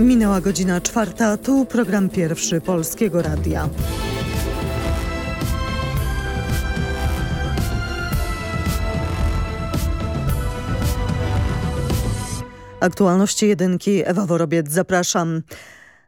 Minęła godzina czwarta, tu program pierwszy Polskiego Radia. Aktualności jedynki, Ewa Worobiec, zapraszam.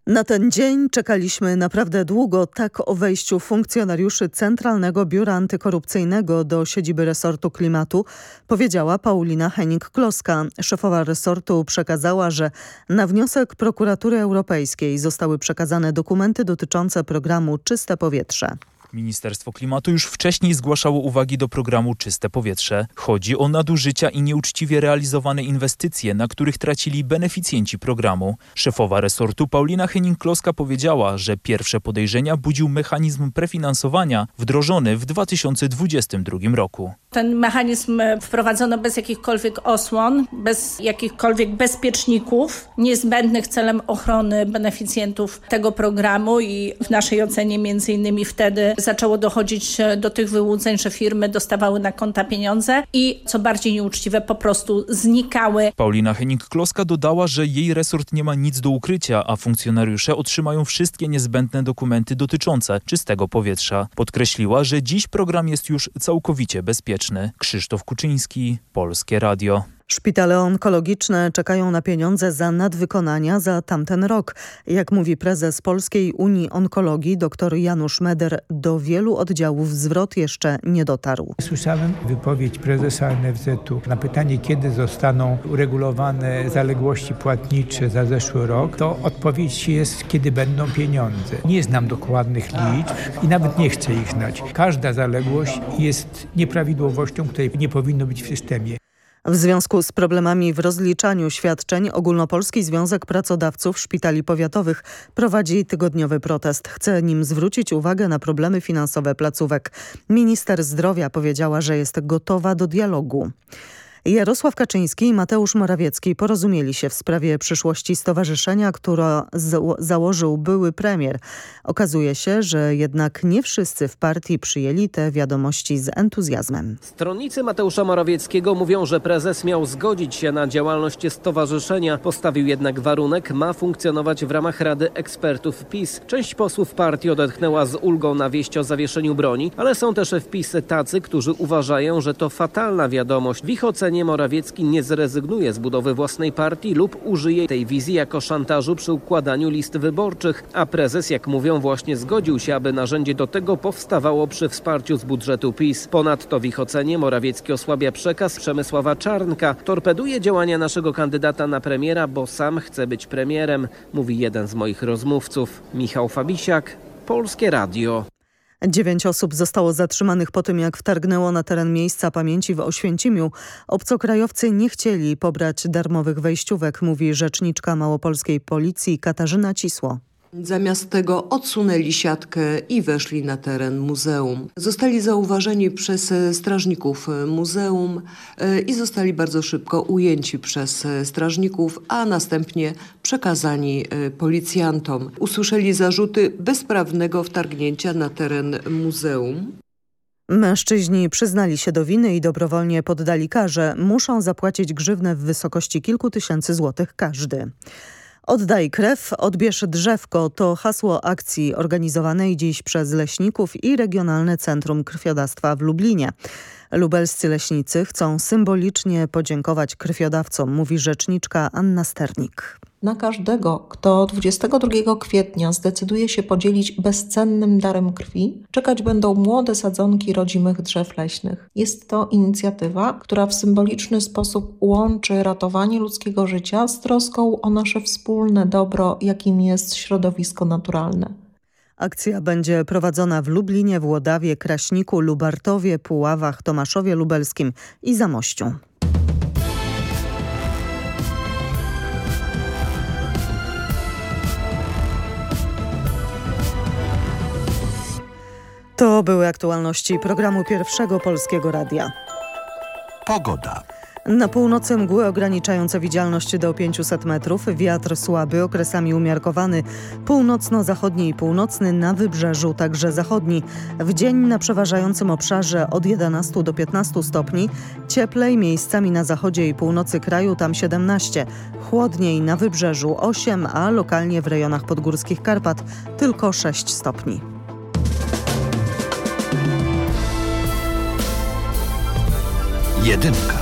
Na ten dzień czekaliśmy naprawdę długo, tak o wejściu funkcjonariuszy Centralnego Biura Antykorupcyjnego do siedziby resortu klimatu powiedziała Paulina Henning-Kloska. Szefowa resortu przekazała, że na wniosek prokuratury europejskiej zostały przekazane dokumenty dotyczące programu Czyste Powietrze. Ministerstwo Klimatu już wcześniej zgłaszało uwagi do programu Czyste Powietrze. Chodzi o nadużycia i nieuczciwie realizowane inwestycje, na których tracili beneficjenci programu. Szefowa resortu Paulina Henning-Kloska powiedziała, że pierwsze podejrzenia budził mechanizm prefinansowania wdrożony w 2022 roku. Ten mechanizm wprowadzono bez jakichkolwiek osłon, bez jakichkolwiek bezpieczników niezbędnych celem ochrony beneficjentów tego programu i w naszej ocenie między innymi wtedy zaczęło dochodzić do tych wyłudzeń, że firmy dostawały na konta pieniądze i co bardziej nieuczciwe po prostu znikały. Paulina Henning-Kloska dodała, że jej resort nie ma nic do ukrycia, a funkcjonariusze otrzymają wszystkie niezbędne dokumenty dotyczące czystego powietrza. Podkreśliła, że dziś program jest już całkowicie bezpieczny. Krzysztof Kuczyński, Polskie Radio. Szpitale onkologiczne czekają na pieniądze za nadwykonania za tamten rok. Jak mówi prezes Polskiej Unii Onkologii dr Janusz Meder, do wielu oddziałów zwrot jeszcze nie dotarł. Słyszałem wypowiedź prezesa NFZ-u na pytanie, kiedy zostaną uregulowane zaległości płatnicze za zeszły rok, to odpowiedź jest, kiedy będą pieniądze. Nie znam dokładnych liczb i nawet nie chcę ich znać. Każda zaległość jest nieprawidłowością, której nie powinno być w systemie. W związku z problemami w rozliczaniu świadczeń Ogólnopolski Związek Pracodawców Szpitali Powiatowych prowadzi tygodniowy protest. Chce nim zwrócić uwagę na problemy finansowe placówek. Minister zdrowia powiedziała, że jest gotowa do dialogu. Jarosław Kaczyński i Mateusz Morawiecki porozumieli się w sprawie przyszłości stowarzyszenia, które założył były premier. Okazuje się, że jednak nie wszyscy w partii przyjęli te wiadomości z entuzjazmem. Stronnicy Mateusza Morawieckiego mówią, że prezes miał zgodzić się na działalność stowarzyszenia. Postawił jednak warunek, ma funkcjonować w ramach Rady Ekspertów PiS. Część posłów partii odetchnęła z ulgą na wieść o zawieszeniu broni, ale są też wpisy tacy, którzy uważają, że to fatalna wiadomość. W ich ocenie zdaniem Morawiecki nie zrezygnuje z budowy własnej partii lub użyje tej wizji jako szantażu przy układaniu list wyborczych, a prezes, jak mówią, właśnie zgodził się, aby narzędzie do tego powstawało przy wsparciu z budżetu PiS. Ponadto w ich ocenie Morawiecki osłabia przekaz Przemysława Czarnka, torpeduje działania naszego kandydata na premiera, bo sam chce być premierem, mówi jeden z moich rozmówców. Michał Fabisiak, Polskie Radio. Dziewięć osób zostało zatrzymanych po tym, jak wtargnęło na teren miejsca pamięci w Oświęcimiu. Obcokrajowcy nie chcieli pobrać darmowych wejściówek, mówi rzeczniczka małopolskiej policji Katarzyna Cisło. Zamiast tego odsunęli siatkę i weszli na teren muzeum. Zostali zauważeni przez strażników muzeum e, i zostali bardzo szybko ujęci przez strażników, a następnie przekazani e, policjantom. Usłyszeli zarzuty bezprawnego wtargnięcia na teren muzeum. Mężczyźni przyznali się do winy i dobrowolnie poddali karze. Muszą zapłacić grzywnę w wysokości kilku tysięcy złotych każdy. Oddaj krew, odbierz drzewko to hasło akcji organizowanej dziś przez leśników i Regionalne Centrum Krwiodawstwa w Lublinie. Lubelscy leśnicy chcą symbolicznie podziękować krwiodawcom, mówi rzeczniczka Anna Sternik. Na każdego, kto 22 kwietnia zdecyduje się podzielić bezcennym darem krwi, czekać będą młode sadzonki rodzimych drzew leśnych. Jest to inicjatywa, która w symboliczny sposób łączy ratowanie ludzkiego życia z troską o nasze wspólne dobro, jakim jest środowisko naturalne. Akcja będzie prowadzona w Lublinie, Włodawie, Kraśniku, Lubartowie, Puławach, Tomaszowie Lubelskim i Zamościu. To były aktualności programu Pierwszego Polskiego Radia. Pogoda. Na północy mgły ograniczające widzialność do 500 metrów, wiatr słaby, okresami umiarkowany, północno-zachodni i północny, na wybrzeżu także zachodni. W dzień na przeważającym obszarze od 11 do 15 stopni, cieplej miejscami na zachodzie i północy kraju tam 17, chłodniej na wybrzeżu 8, a lokalnie w rejonach podgórskich Karpat tylko 6 stopni. Jedynka.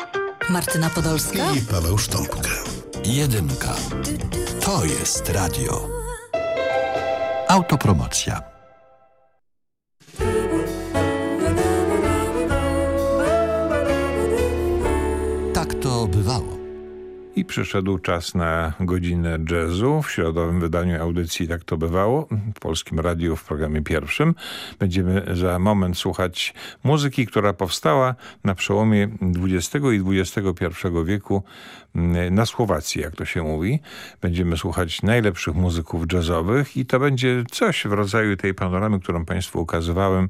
Martyna Podolska. I Paweł Sztąpkę. Jedynka. To jest radio. Autopromocja. Przyszedł czas na godzinę jazzu w środowym wydaniu audycji Tak to bywało w Polskim Radiu w programie pierwszym. Będziemy za moment słuchać muzyki, która powstała na przełomie XX i XXI wieku na Słowacji, jak to się mówi. Będziemy słuchać najlepszych muzyków jazzowych i to będzie coś w rodzaju tej panoramy, którą Państwu ukazywałem,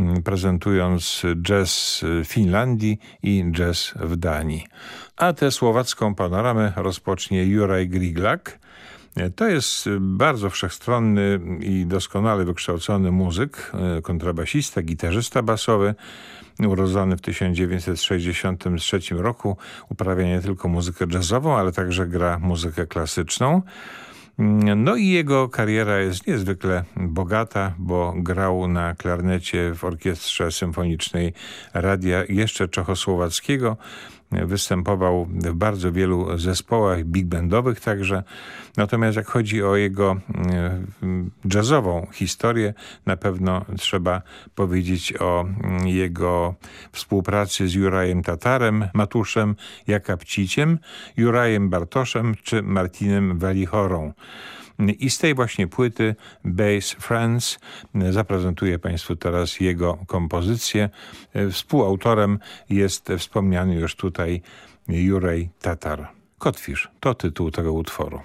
mm, prezentując jazz w Finlandii i jazz w Danii. A tę słowacką panoramę rozpocznie Juraj Griglak. To jest bardzo wszechstronny i doskonale wykształcony muzyk, kontrabasista, gitarzysta basowy. Urodzony w 1963 roku, uprawia nie tylko muzykę jazzową, ale także gra muzykę klasyczną. No i jego kariera jest niezwykle bogata, bo grał na klarnecie w orkiestrze symfonicznej Radia jeszcze czechosłowackiego. Występował w bardzo wielu zespołach big bandowych także. Natomiast jak chodzi o jego jazzową historię, na pewno trzeba powiedzieć o jego współpracy z Jurajem Tatarem, Matuszem Jakabciciem, Jurajem Bartoszem czy Martinem Walichorą. I z tej właśnie płyty Bass Friends zaprezentuję Państwu teraz jego kompozycję. Współautorem jest wspomniany już tutaj Juraj Tatar. Kotwisz to tytuł tego utworu.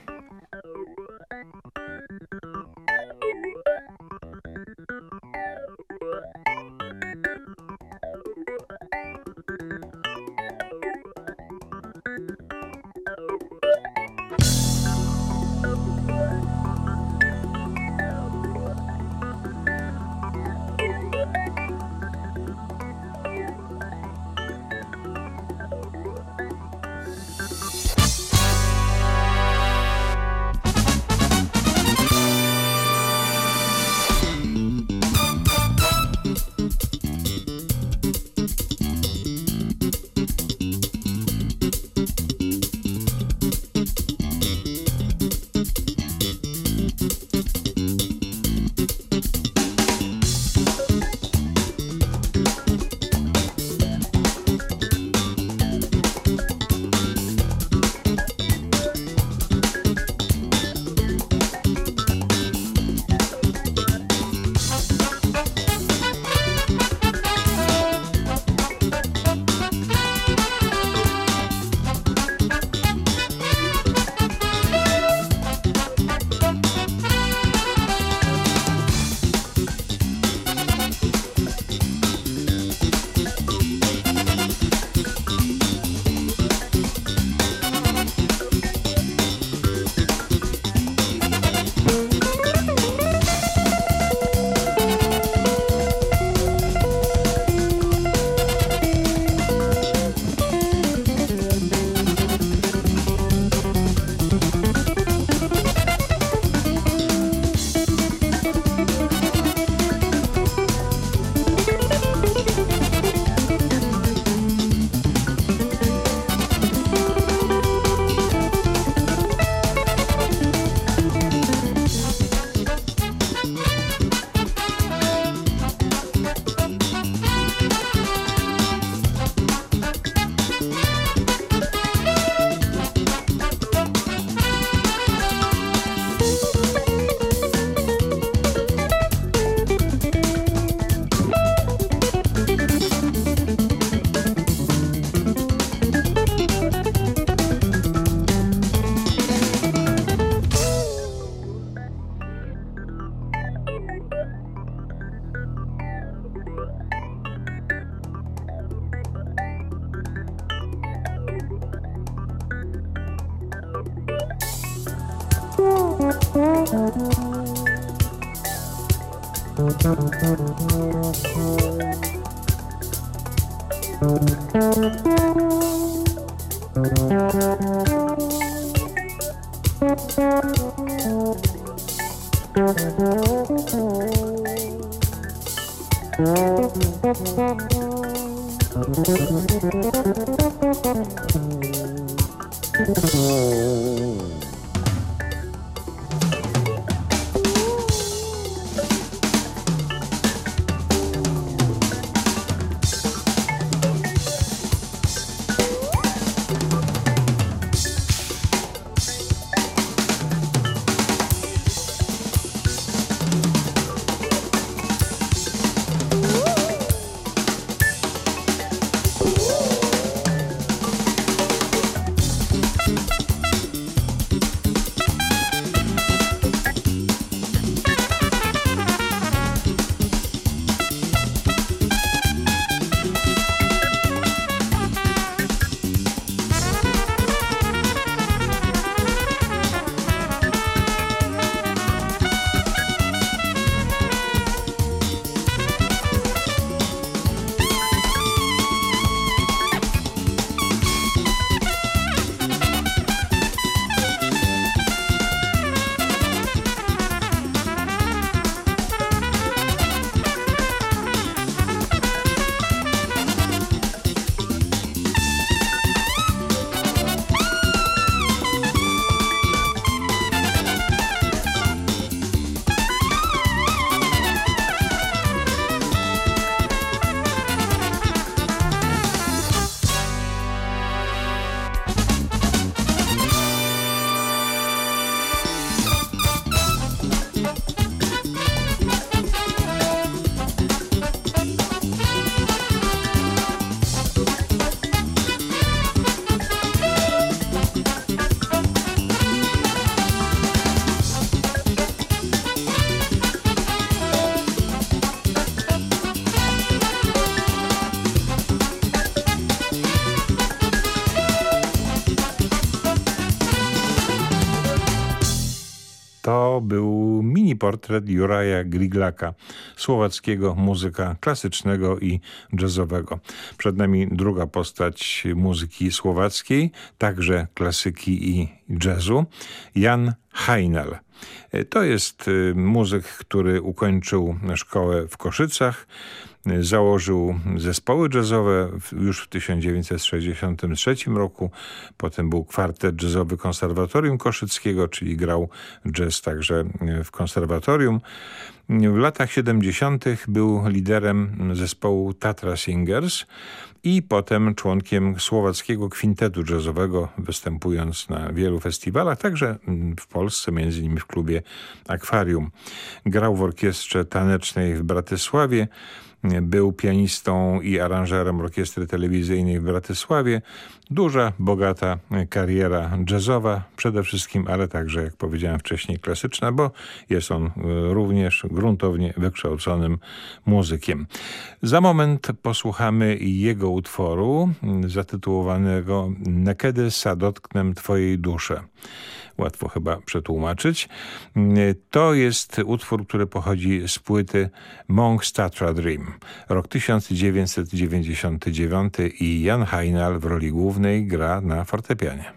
Portret Juraja Griglaka, słowackiego muzyka klasycznego i jazzowego. Przed nami druga postać muzyki słowackiej, także klasyki i jazzu, Jan Heinel. To jest y, muzyk, który ukończył szkołę w Koszycach, Założył zespoły jazzowe już w 1963 roku. Potem był kwartet jazzowy Konserwatorium Koszyckiego, czyli grał jazz także w konserwatorium. W latach 70. był liderem zespołu Tatra Singers i potem członkiem słowackiego kwintetu jazzowego, występując na wielu festiwalach, także w Polsce, między innymi w klubie Akwarium. Grał w orkiestrze tanecznej w Bratysławie, był pianistą i aranżerem orkiestry telewizyjnej w Bratysławie. Duża, bogata kariera jazzowa przede wszystkim, ale także, jak powiedziałem wcześniej, klasyczna, bo jest on również gruntownie wykształconym muzykiem. Za moment posłuchamy jego utworu zatytułowanego Nekiedy sa dotknę twojej duszy łatwo chyba przetłumaczyć. To jest utwór, który pochodzi z płyty Monk Statra Dream. Rok 1999 i Jan Heinal w roli głównej gra na fortepianie.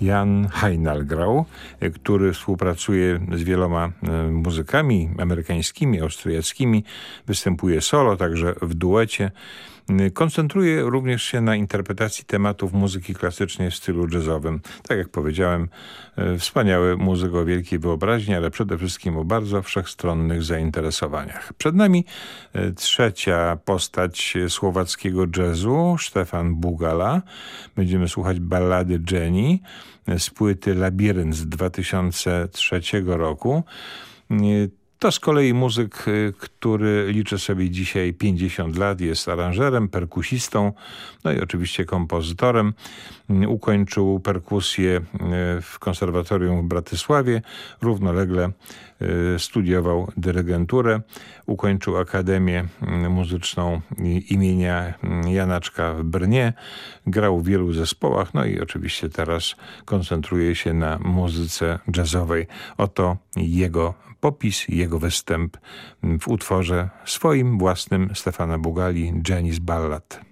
Jan Heinal grał, który współpracuje z wieloma muzykami amerykańskimi, austriackimi, występuje solo, także w duecie. Koncentruje również się na interpretacji tematów muzyki klasycznej w stylu jazzowym. Tak jak powiedziałem, e, wspaniały muzyk o wielkiej wyobraźni, ale przede wszystkim o bardzo wszechstronnych zainteresowaniach. Przed nami e, trzecia postać słowackiego jazzu, Stefan Bugala. Będziemy słuchać ballady Jenny z płyty Labirynt z 2003 roku. To z kolei muzyk, y, który liczy sobie dzisiaj 50 lat, jest aranżerem, perkusistą, no i oczywiście kompozytorem. Ukończył perkusję y, w konserwatorium w Bratysławie, równolegle y, studiował dyrygenturę, ukończył Akademię Muzyczną imienia Janaczka w Brnie, grał w wielu zespołach, no i oczywiście teraz koncentruje się na muzyce jazzowej. Oto jego popis, jego występ w utworze swoim własnym Stefana Bugali, Janis Ballad.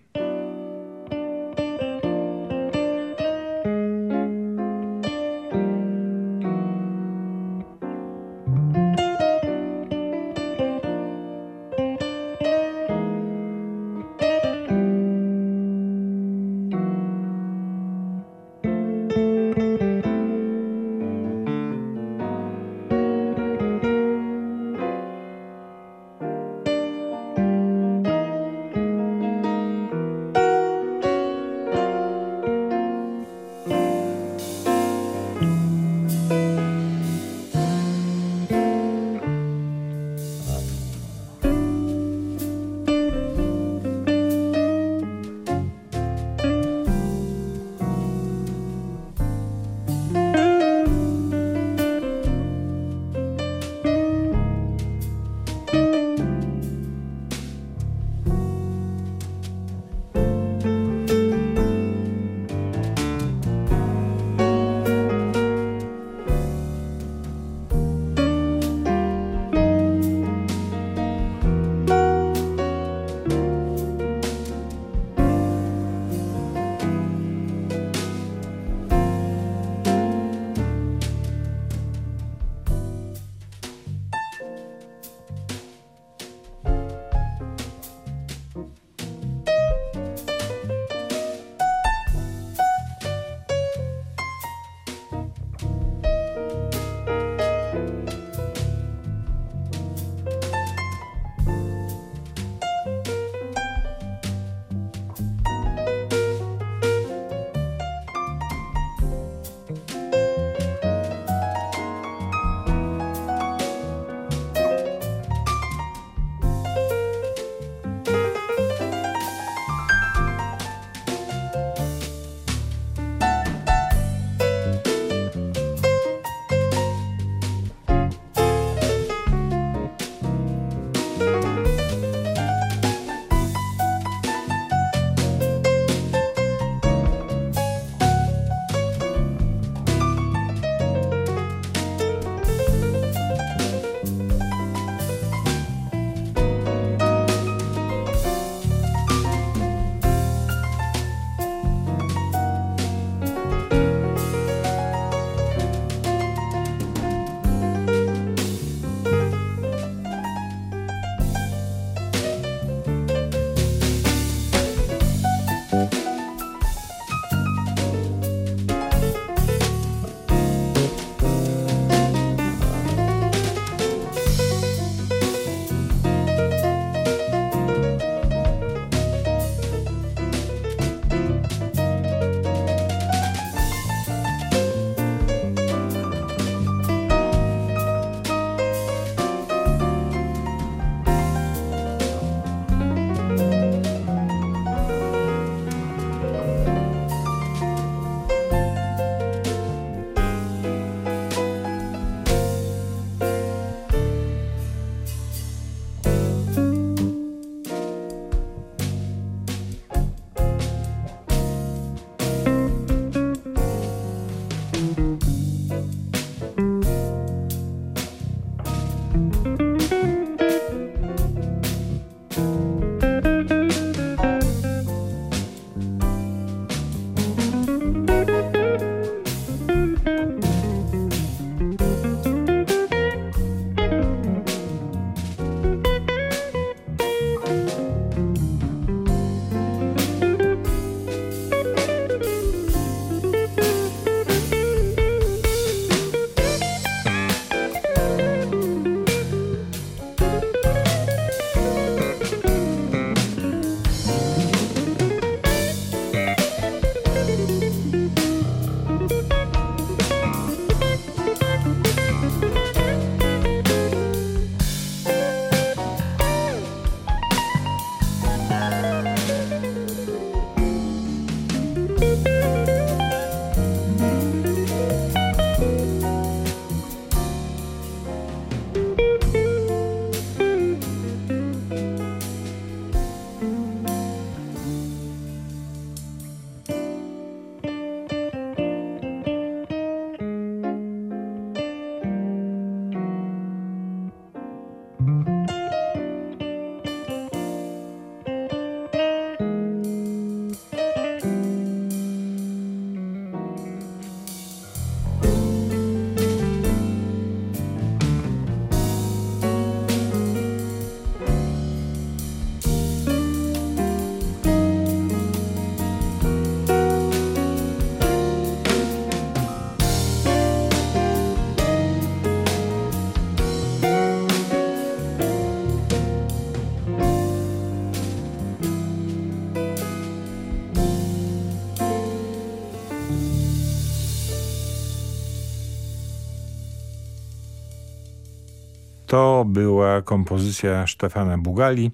To była kompozycja Stefana Bugali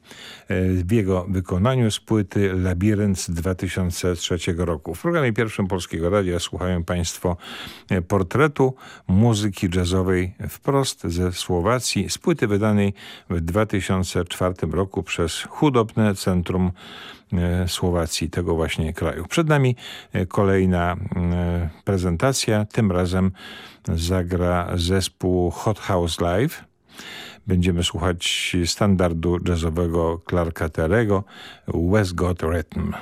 e, w jego wykonaniu z płyty Labirynt z 2003 roku. W programie pierwszym Polskiego Radia słuchają Państwo e, portretu muzyki jazzowej wprost ze Słowacji z płyty wydanej w 2004 roku przez Hudobne Centrum e, Słowacji, tego właśnie kraju. Przed nami kolejna prezentacja, tym razem zagra zespół Hot House Live. Będziemy słuchać standardu jazzowego Clarka Terego West Got Rhythm.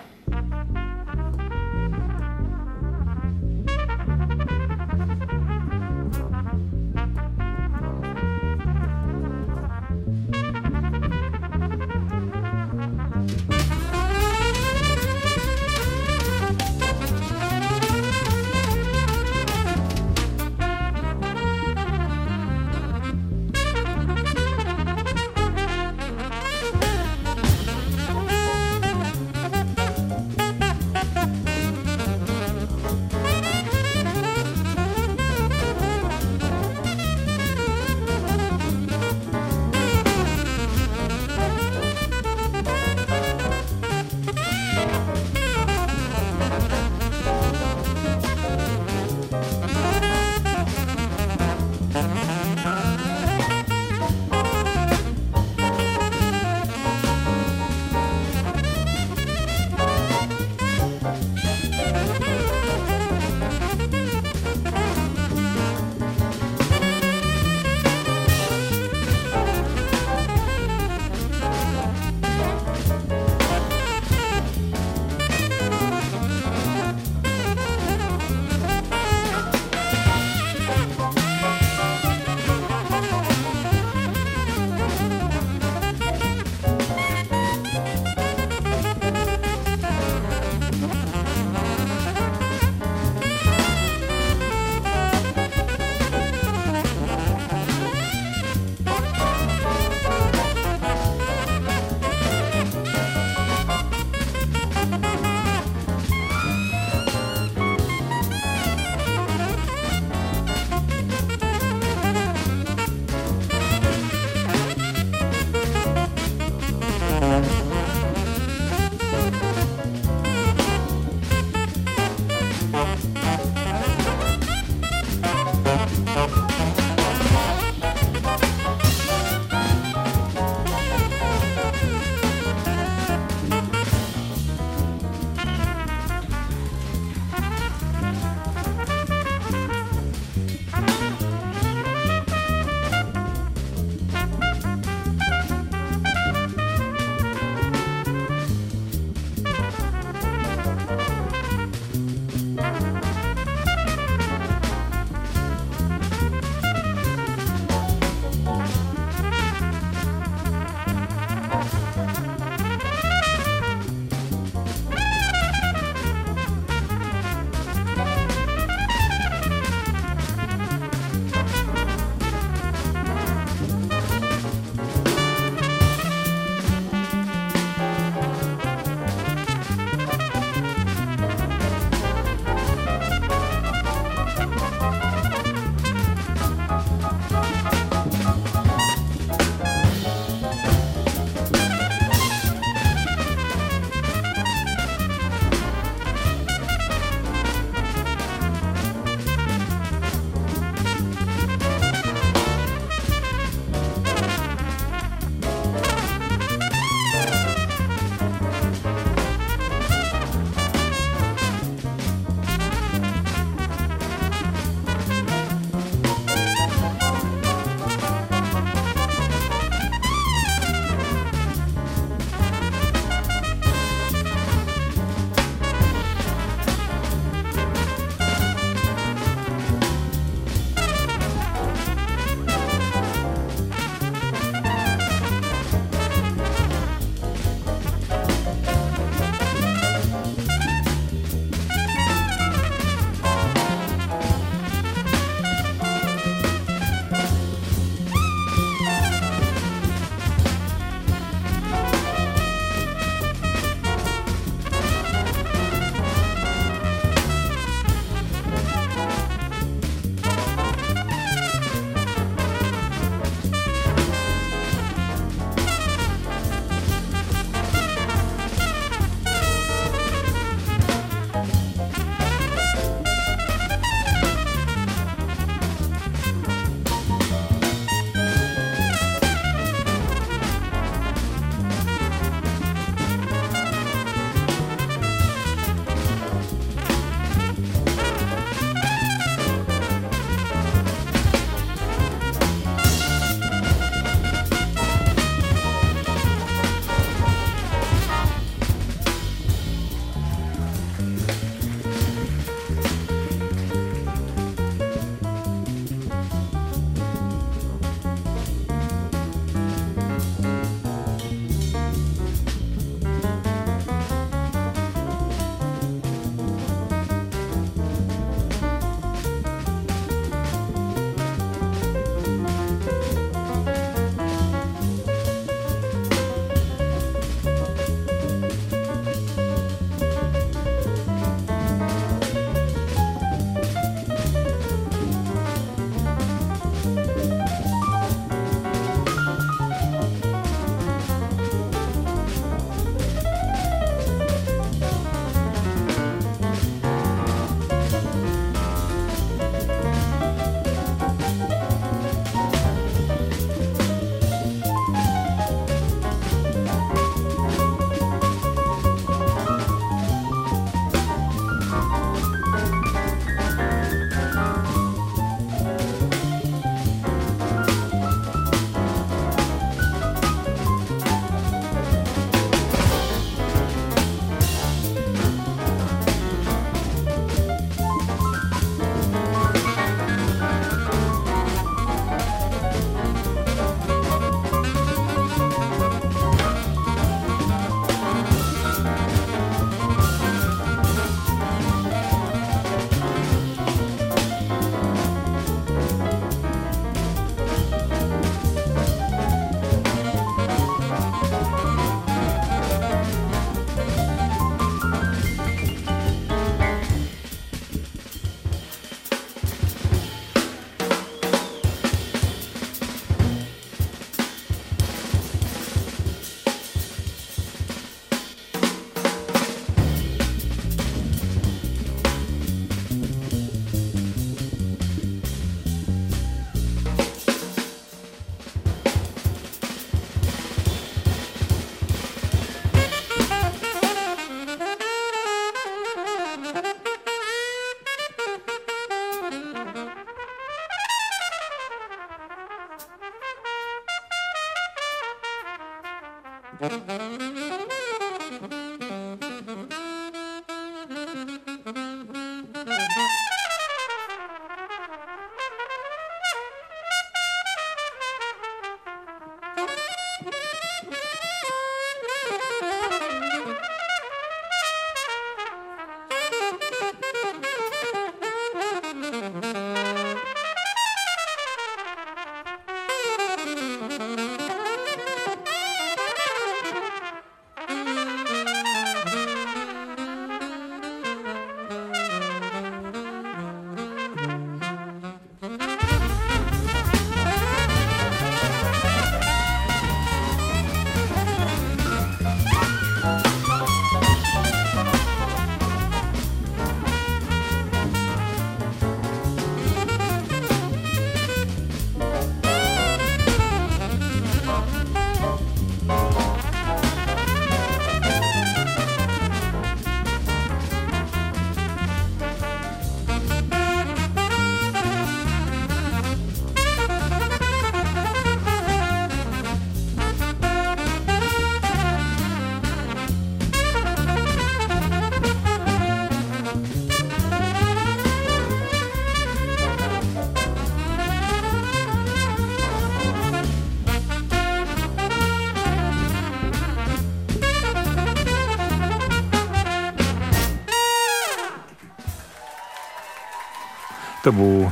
To był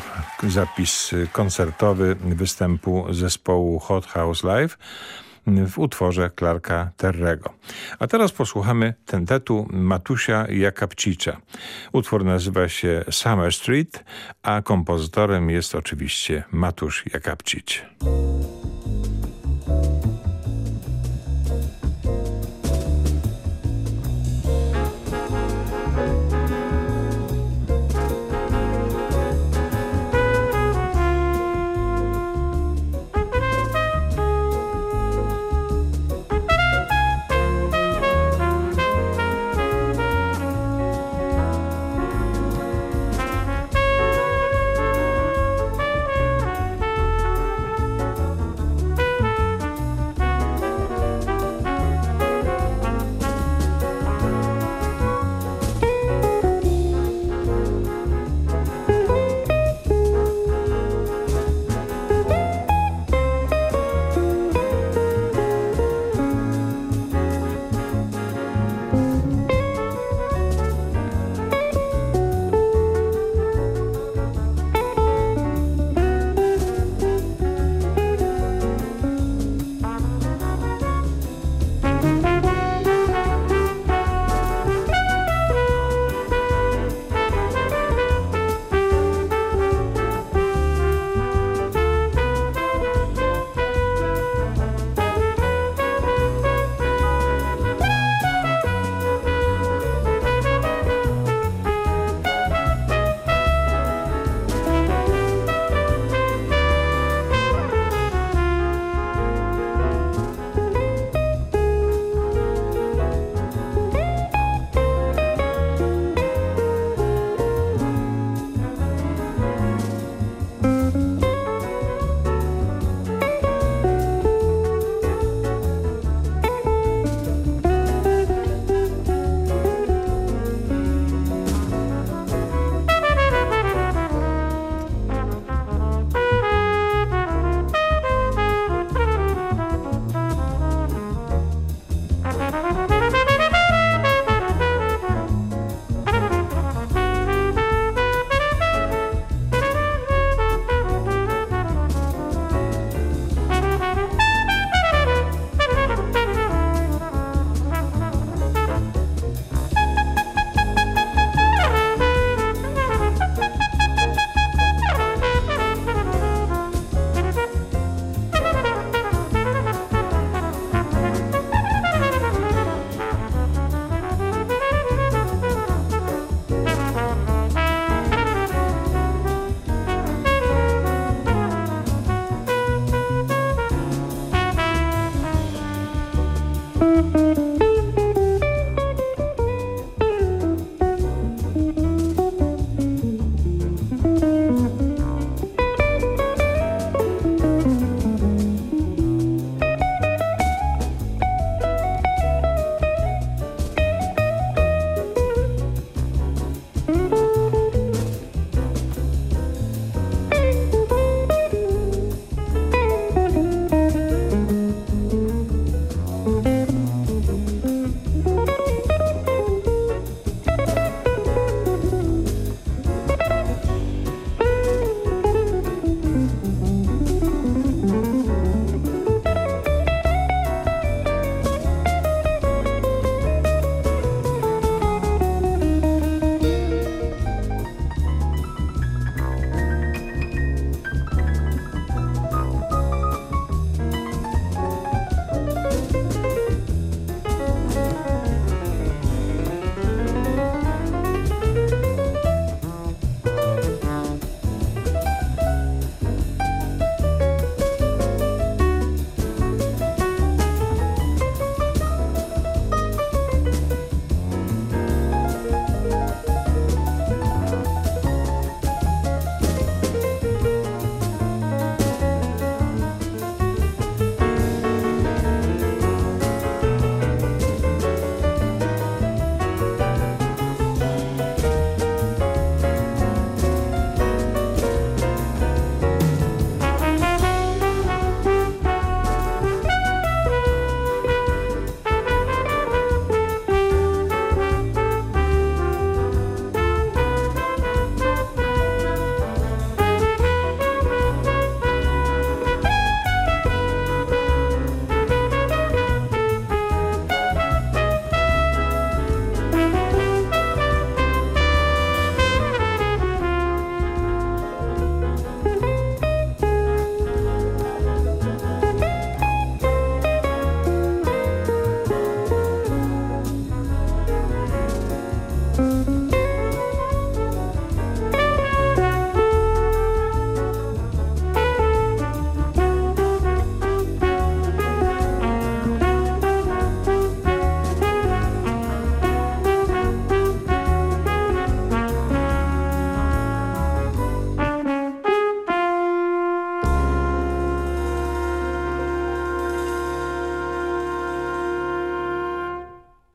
zapis koncertowy występu zespołu Hot House Live w utworze Clarka Terrego. A teraz posłuchamy tentetu Matusia Jakabcicza. Utwór nazywa się Summer Street, a kompozytorem jest oczywiście Matusz Jakabcic.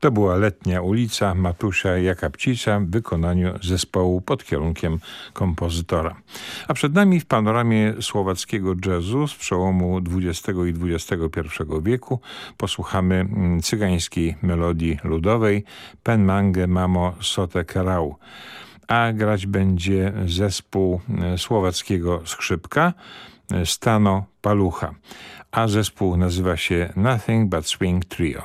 To była letnia ulica Matusia Jakabcica w wykonaniu zespołu pod kierunkiem kompozytora. A przed nami w panoramie słowackiego jazzu z przełomu XX i XXI wieku posłuchamy mm, cygańskiej melodii ludowej Pen Mange Mamo Sote Karau a grać będzie zespół e, słowackiego skrzypka e, Stano Palucha, a zespół nazywa się Nothing But Swing Trio.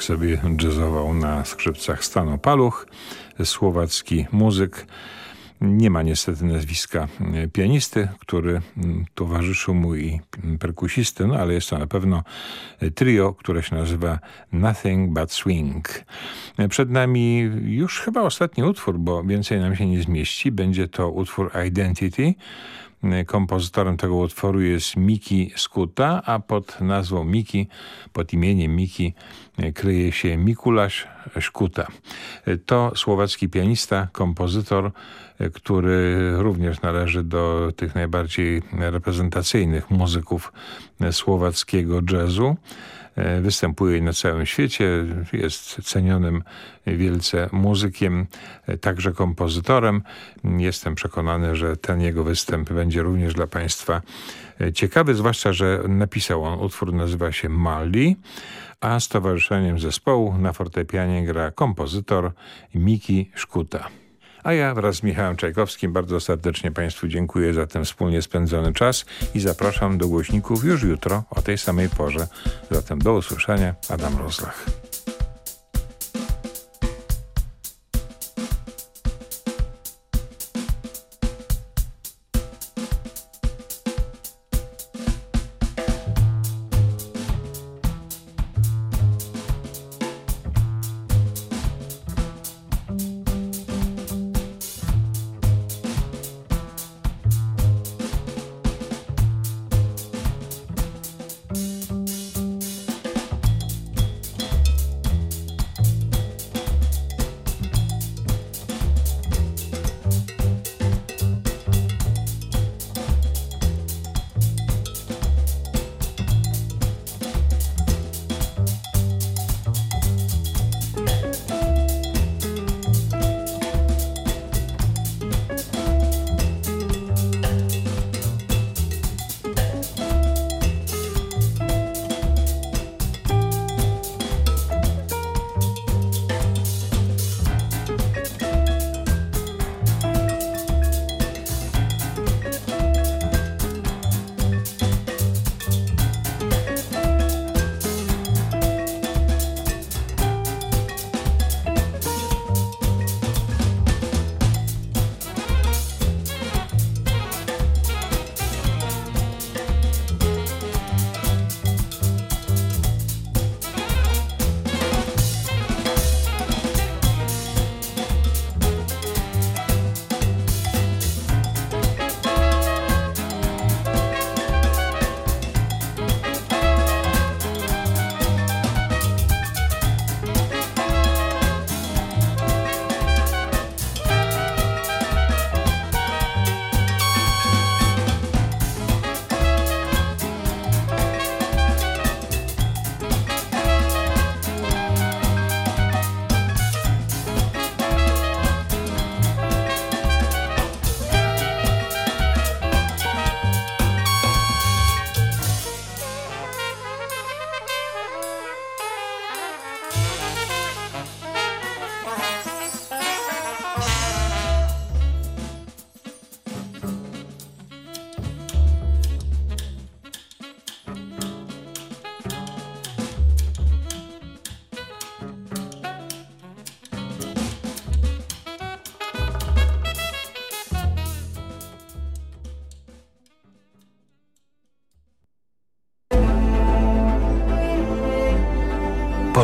Tak sobie jazzował na skrzypcach Stano Paluch, słowacki muzyk. Nie ma niestety nazwiska e, pianisty, który towarzyszył mu i perkusisty, no ale jest to na pewno e, trio, które się nazywa Nothing But Swing. E, przed nami już chyba ostatni utwór, bo więcej nam się nie zmieści. Będzie to utwór Identity. Kompozytorem tego utworu jest Miki Skuta, a pod nazwą Miki, pod imieniem Miki kryje się Mikulaś Szkuta. To słowacki pianista, kompozytor, który również należy do tych najbardziej reprezentacyjnych muzyków słowackiego jazzu. Występuje na całym świecie, jest cenionym wielce muzykiem, także kompozytorem. Jestem przekonany, że ten jego występ będzie również dla Państwa ciekawy, zwłaszcza, że napisał on utwór, nazywa się Mali, a z towarzyszeniem zespołu na fortepianie gra kompozytor Miki Szkuta. A ja wraz z Michałem Czajkowskim bardzo serdecznie Państwu dziękuję za ten wspólnie spędzony czas i zapraszam do głośników już jutro o tej samej porze. Zatem do usłyszenia. Adam Rozlach.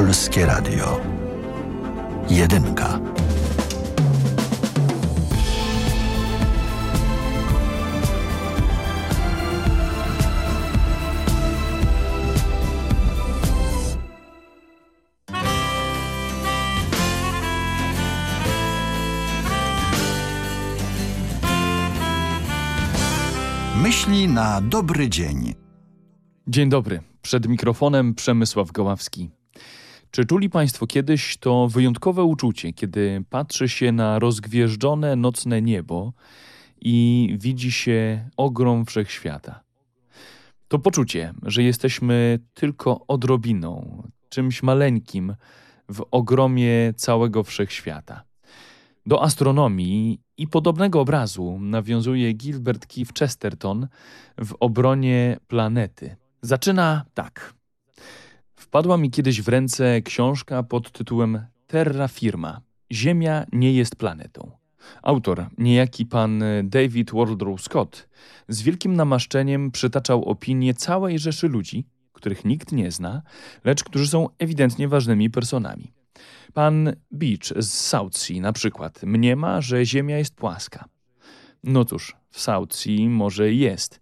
Polskie Radio. Jedynka. Myśli na dobry dzień. Dzień dobry. Przed mikrofonem Przemysław Goławski. Czy czuli Państwo kiedyś to wyjątkowe uczucie, kiedy patrzy się na rozgwieżdżone nocne niebo i widzi się ogrom wszechświata? To poczucie, że jesteśmy tylko odrobiną, czymś maleńkim w ogromie całego wszechświata. Do astronomii i podobnego obrazu nawiązuje Gilbert Keith Chesterton w obronie planety. Zaczyna tak. Wpadła mi kiedyś w ręce książka pod tytułem Terra Firma. Ziemia nie jest planetą. Autor, niejaki pan David Wardrow Scott, z wielkim namaszczeniem przytaczał opinie całej rzeszy ludzi, których nikt nie zna, lecz którzy są ewidentnie ważnymi personami. Pan Beach z South Sea na przykład mniema, że Ziemia jest płaska. No cóż, w South Sea może jest.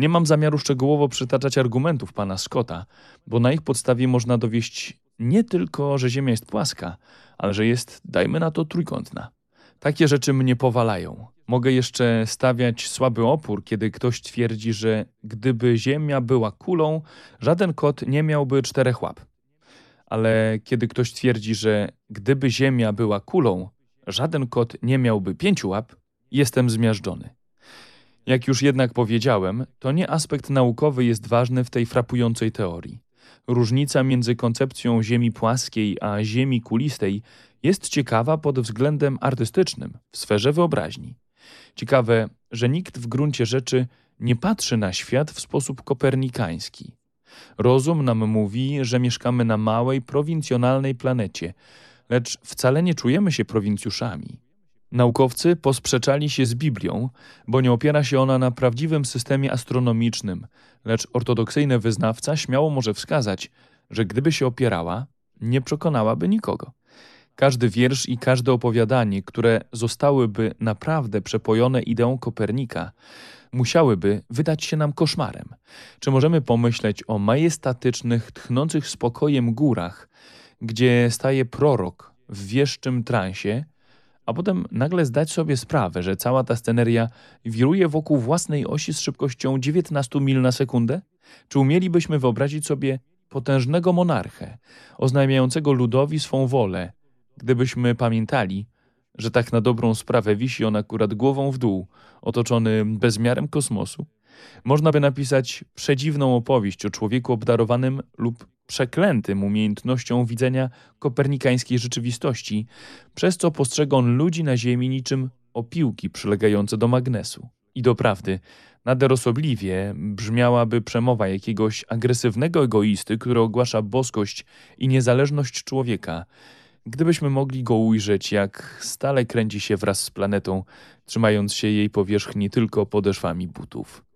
Nie mam zamiaru szczegółowo przytaczać argumentów pana Scotta, bo na ich podstawie można dowieść nie tylko, że Ziemia jest płaska, ale że jest, dajmy na to, trójkątna. Takie rzeczy mnie powalają. Mogę jeszcze stawiać słaby opór, kiedy ktoś twierdzi, że gdyby Ziemia była kulą, żaden kot nie miałby czterech łap. Ale kiedy ktoś twierdzi, że gdyby Ziemia była kulą, żaden kot nie miałby pięciu łap, jestem zmiażdżony. Jak już jednak powiedziałem, to nie aspekt naukowy jest ważny w tej frapującej teorii. Różnica między koncepcją Ziemi płaskiej a Ziemi kulistej jest ciekawa pod względem artystycznym, w sferze wyobraźni. Ciekawe, że nikt w gruncie rzeczy nie patrzy na świat w sposób kopernikański. Rozum nam mówi, że mieszkamy na małej, prowincjonalnej planecie, lecz wcale nie czujemy się prowincjuszami. Naukowcy posprzeczali się z Biblią, bo nie opiera się ona na prawdziwym systemie astronomicznym, lecz ortodoksyjny wyznawca śmiało może wskazać, że gdyby się opierała, nie przekonałaby nikogo. Każdy wiersz i każde opowiadanie, które zostałyby naprawdę przepojone ideą Kopernika, musiałyby wydać się nam koszmarem. Czy możemy pomyśleć o majestatycznych, tchnących spokojem górach, gdzie staje prorok w wieszczym transie, a potem nagle zdać sobie sprawę, że cała ta sceneria wiruje wokół własnej osi z szybkością 19 mil na sekundę? Czy umielibyśmy wyobrazić sobie potężnego monarchę, oznajmiającego ludowi swą wolę, gdybyśmy pamiętali, że tak na dobrą sprawę wisi on akurat głową w dół, otoczony bezmiarem kosmosu? Można by napisać przedziwną opowieść o człowieku obdarowanym lub przeklętym umiejętnością widzenia kopernikańskiej rzeczywistości, przez co postrzega on ludzi na Ziemi niczym opiłki przylegające do magnesu. I doprawdy, nader osobliwie brzmiałaby przemowa jakiegoś agresywnego egoisty, który ogłasza boskość i niezależność człowieka, gdybyśmy mogli go ujrzeć, jak stale kręci się wraz z planetą, trzymając się jej powierzchni tylko podeszwami butów.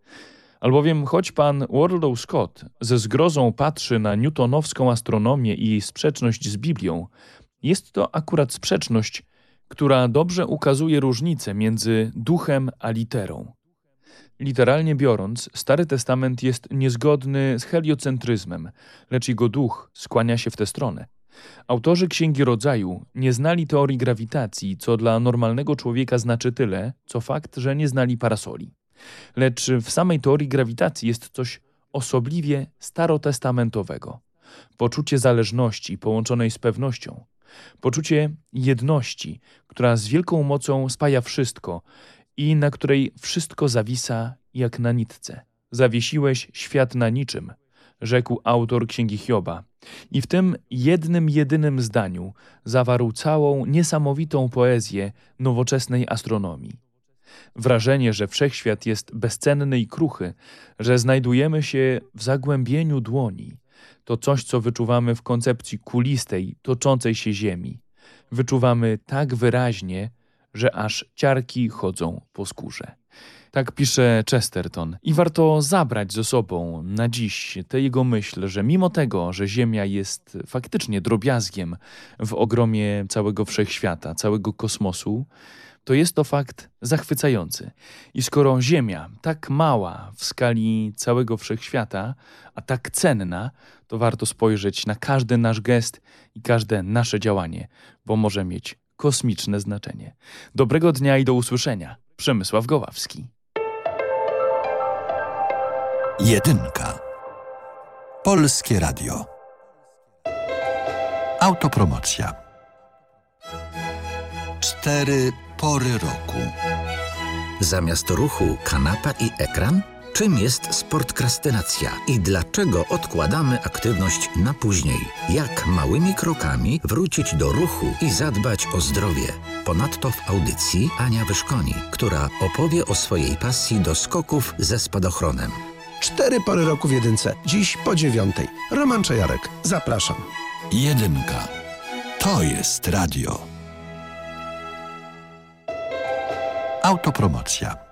Albowiem choć pan Wardlow Scott ze zgrozą patrzy na newtonowską astronomię i jej sprzeczność z Biblią, jest to akurat sprzeczność, która dobrze ukazuje różnicę między duchem a literą. Literalnie biorąc, Stary Testament jest niezgodny z heliocentryzmem, lecz jego duch skłania się w tę stronę. Autorzy Księgi Rodzaju nie znali teorii grawitacji, co dla normalnego człowieka znaczy tyle, co fakt, że nie znali parasoli. Lecz w samej teorii grawitacji jest coś osobliwie starotestamentowego. Poczucie zależności połączonej z pewnością. Poczucie jedności, która z wielką mocą spaja wszystko i na której wszystko zawisa jak na nitce. Zawiesiłeś świat na niczym, rzekł autor Księgi Hioba. I w tym jednym, jedynym zdaniu zawarł całą niesamowitą poezję nowoczesnej astronomii. Wrażenie, że wszechświat jest bezcenny i kruchy, że znajdujemy się w zagłębieniu dłoni, to coś, co wyczuwamy w koncepcji kulistej, toczącej się Ziemi. Wyczuwamy tak wyraźnie, że aż ciarki chodzą po skórze. Tak pisze Chesterton. I warto zabrać ze sobą na dziś tę jego myśl, że mimo tego, że Ziemia jest faktycznie drobiazgiem w ogromie całego wszechświata, całego kosmosu, to jest to fakt zachwycający. I skoro Ziemia, tak mała w skali całego wszechświata, a tak cenna, to warto spojrzeć na każdy nasz gest i każde nasze działanie, bo może mieć kosmiczne znaczenie. Dobrego dnia i do usłyszenia. Przemysław Goławski. Jedynka. Polskie Radio. Autopromocja. Cztery pory roku. Zamiast ruchu kanapa i ekran? Czym jest sportkrastynacja i dlaczego odkładamy aktywność na później? Jak małymi krokami wrócić do ruchu i zadbać o zdrowie? Ponadto w audycji Ania Wyszkoni, która opowie o swojej pasji do skoków ze spadochronem. Cztery pory roku w jedynce. Dziś po dziewiątej. Roman Czajarek. Zapraszam. Jedynka. To jest radio. Autopromocja.